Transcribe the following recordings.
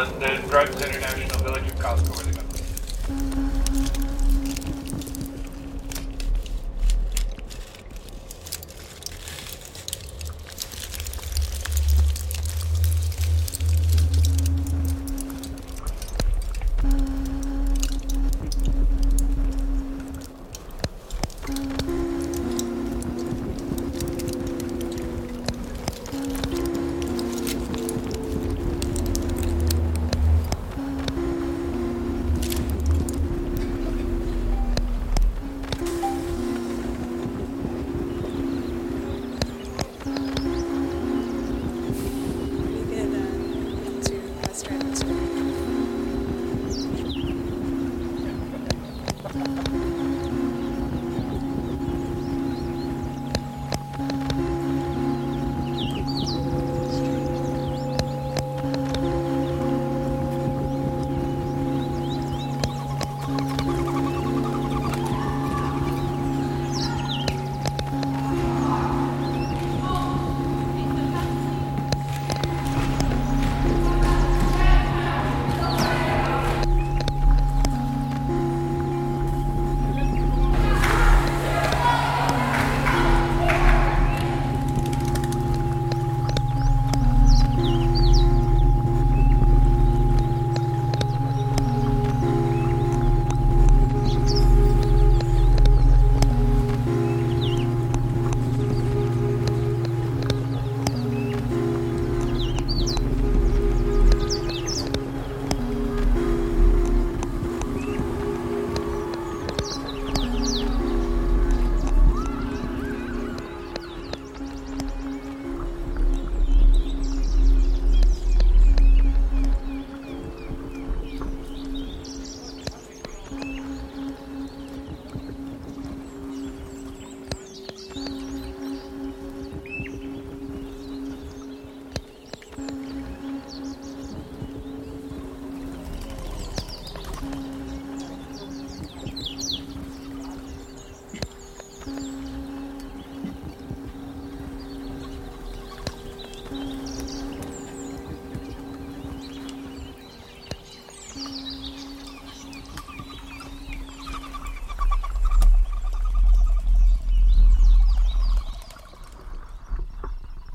on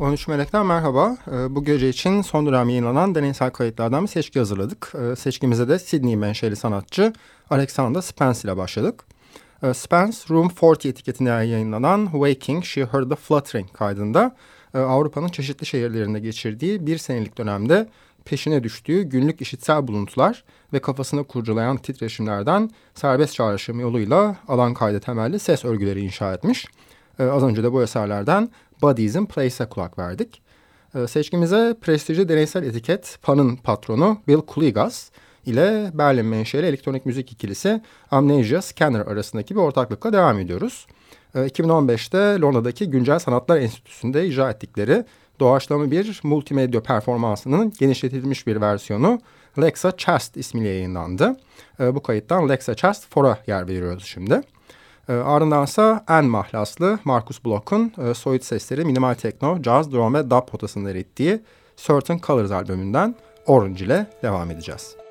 13 Melek'ten merhaba. Ee, bu gece için son dönem yayınlanan deneysel kayıtlardan bir seçki hazırladık. Ee, seçkimize de Sydney menşeli sanatçı Alexander Spence ile başladık. Ee, Spence, Room 40 etiketinde yayınlanan Waking, She Heard the Fluttering kaydında e, Avrupa'nın çeşitli şehirlerinde geçirdiği bir senelik dönemde peşine düştüğü günlük işitsel buluntular ve kafasını kurcalayan titreşimlerden serbest çağrışım yoluyla alan kaydı temelli ses örgüleri inşa etmiş. Az önce de bu eserlerden Bodies in Place'e kulak verdik. Ee, seçkimize prestijli deneysel etiket Pan'ın patronu Bill Kuligas ile Berlin menşeli elektronik müzik ikilisi Amnesia Scanner arasındaki bir ortaklıkla devam ediyoruz. Ee, 2015'te Londra'daki Güncel Sanatlar Enstitüsü'nde icra ettikleri doğaçlama bir multimedya performansının genişletilmiş bir versiyonu Lexa Chast ismiyle yayınlandı. Ee, bu kayıttan Lexa Chast 4'a yer veriyoruz şimdi. E, ardındansa en mahlaslı Marcus Bloch'un e, soyut sesleri minimal tekno, jazz, drum ve dub potasında erittiği Certain Colors albümünden Orange ile devam edeceğiz.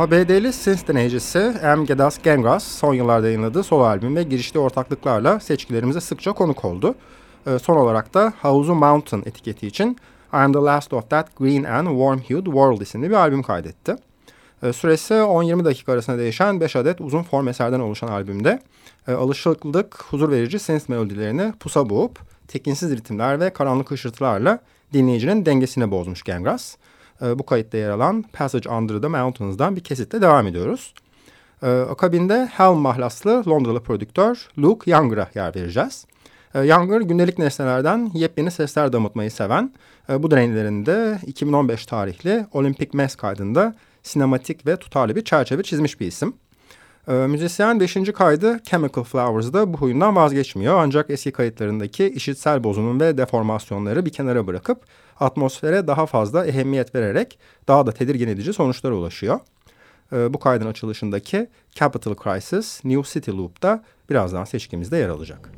ABD'li synth deneyicisi M. Gedas Gengras son yıllarda yayınladığı solo albüm ve girişli ortaklıklarla seçkilerimize sıkça konuk oldu. Ee, son olarak da House Mountain etiketi için I Am The Last Of That Green and Warm-Hued World isimli bir albüm kaydetti. Ee, süresi 10-20 dakika arasında değişen 5 adet uzun form eserden oluşan albümde e, alışıklık huzur verici synth melodilerini pusa boğup tekinsiz ritimler ve karanlık hışırtılarla dinleyicinin dengesini bozmuş Gengras. E, bu kayıtta yer alan Passage Under the Mountains'dan bir kesitle devam ediyoruz. akabinde Helm mahlaslı Londralı prodüktör Luke Younger'a yer vereceğiz. Younger gündelik nesnelerden yepyeni sesler damıtmayı seven, bu deneylerinde 2015 tarihli Olympic Mass kaydında sinematik ve tutarlı bir çerçeve çizmiş bir isim. E, müzisyen 5. kaydı Chemical Flowers'da bu huyundan vazgeçmiyor ancak eski kayıtlarındaki işitsel bozunum ve deformasyonları bir kenara bırakıp atmosfere daha fazla ehemmiyet vererek daha da tedirgin edici sonuçlara ulaşıyor. E, bu kaydın açılışındaki Capital Crisis New City Loop'ta birazdan seçkimizde yer alacak.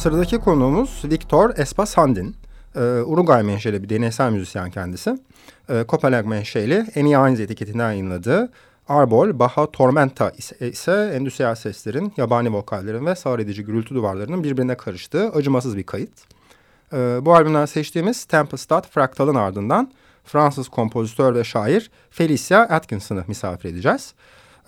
Sıradaki konuğumuz Victor Espasandin. Ee, Uruguay menşeli bir deneysel müzisyen kendisi. Ee, Copenhagen menşeli Eni Aynz etiketinden yayınladığı Arbol, Baha, Tormenta ise, ise endüstriyel seslerin, yabani vokallerin ve sağır edici gürültü duvarlarının birbirine karıştığı acımasız bir kayıt. Ee, bu albümden seçtiğimiz Tempestat Fraktal'ın ardından Fransız kompozitör ve şair Felicia Atkinson'ı misafir edeceğiz.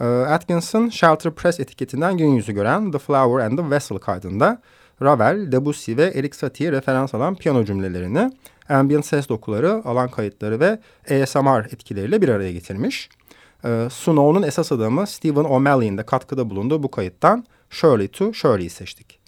Ee, Atkinson, Shelter Press etiketinden gün yüzü gören The Flower and the Vessel kaydında Ravel, Debussy ve Erik Satie'ye referans alan piyano cümlelerini, ambient ses dokuları, alan kayıtları ve ASMR etkileriyle bir araya getirmiş. Ee, Snow'un esas adamı Stephen O'Malley'in de katkıda bulunduğu bu kayıttan Shirley to Shirley'i seçtik.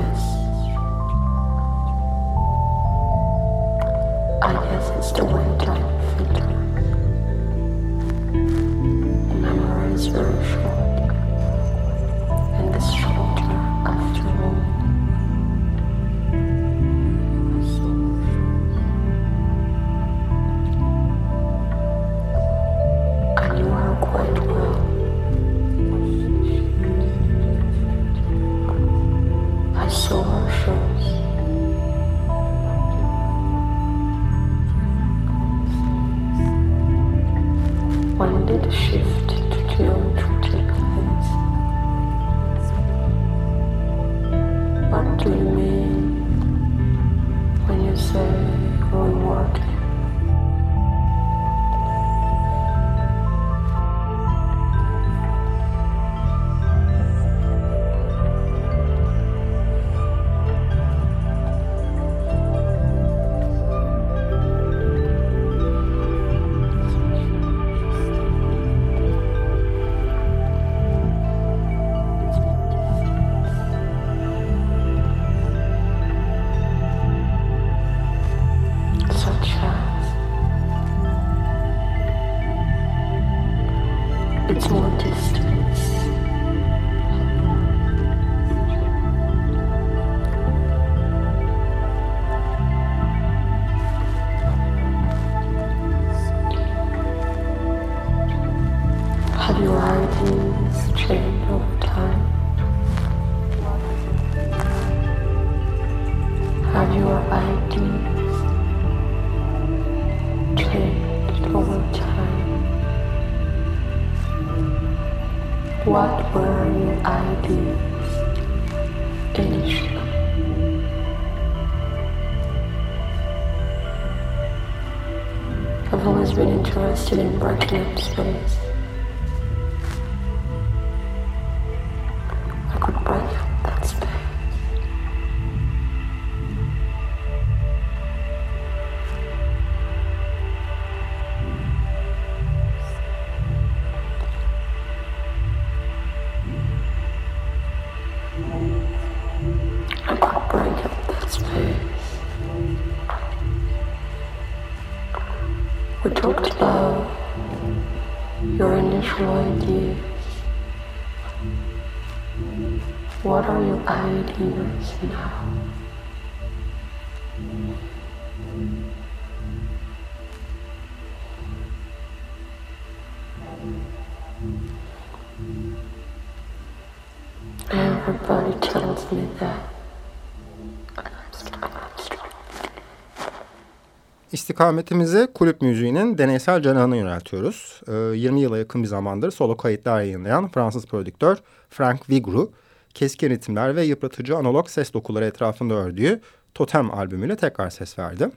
Yes. What were I do, initially? I've always been interested in breaking up space. İstikametimizi kulüp müziğinin deneysel canağına yöneltiyoruz. 20 ee, yıla yakın bir zamandır solo kayıtlar yayınlayan Fransız prodüktör Frank Vigru, keskin ritimler ve yıpratıcı analog ses dokuları etrafında ördüğü Totem albümüyle tekrar ses verdi.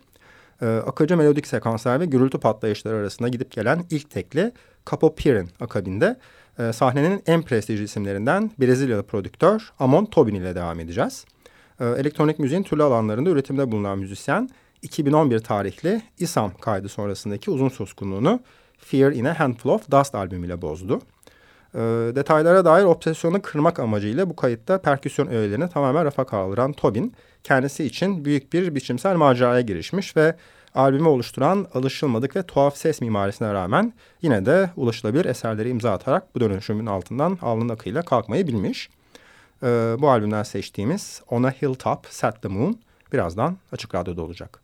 Ee, akıcı melodik sekanslar ve gürültü patlayışları arasında gidip gelen ilk tekli Capo Pirin akabinde e, sahnenin en prestijli isimlerinden Brezilyalı prodüktör Amon Tobin ile devam edeceğiz. E, elektronik müziğin türlü alanlarında üretimde bulunan müzisyen 2011 tarihli İSAM kaydı sonrasındaki uzun suskunluğunu Fear in a Handful of Dust albümüyle bozdu. E, detaylara dair obsesyonu kırmak amacıyla bu kayıtta perküsyon öğelerini tamamen rafa kaldıran Tobin kendisi için büyük bir biçimsel maceraya girişmiş ve albümü oluşturan alışılmadık ve tuhaf ses mimarisine rağmen yine de ulaşılabilir eserleri imza atarak bu dönüşümün altından alnın akıyla kalkmayı bilmiş. Ee, bu albümden seçtiğimiz On a Hilltop Set the Moon birazdan Açık Radyo'da olacak.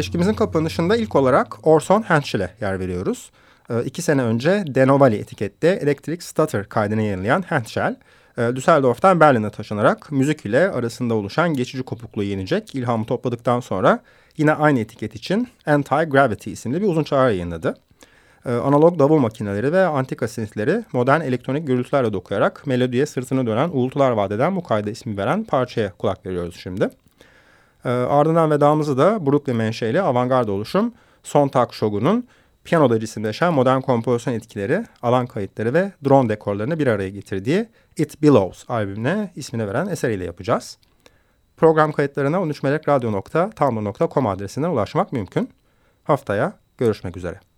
Seçkimizin kapanışında ilk olarak Orson Henschel'e yer veriyoruz. E, iki sene önce Denovali etikette Electric Stutter kaydını yayınlayan Henschel, e, Düsseldorf'tan Berlin'e taşınarak müzik ile arasında oluşan geçici kopukluğu yenecek ilhamı topladıktan sonra yine aynı etiket için Anti-Gravity isimli bir uzun çağrı yayınladı. Ee, analog davul makineleri ve antika synthleri modern elektronik gürültülerle dokuyarak melodiye sırtını dönen uğultular vadeden bu kayda ismi veren parçaya kulak veriyoruz şimdi. Ee, ardından vedamızı da Brooklyn menşeli avantgard oluşum Sontag Shogun'un piyanoda cisimleşen modern kompozisyon etkileri, alan kayıtları ve drone dekorlarını bir araya getirdiği It Billows albümüne ismini veren eseriyle yapacağız. Program kayıtlarına 13melekradyo.tumblr.com adresinden ulaşmak mümkün. Haftaya görüşmek üzere.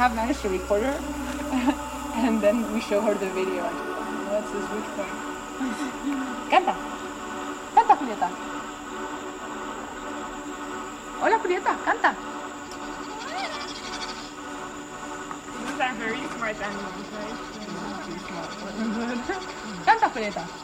Have managed to record her, and then we show her the video. And what's this which point? Canta, canta, Julieta. Hola, Julieta, canta. These are very smart animals, right? Canta, Julieta.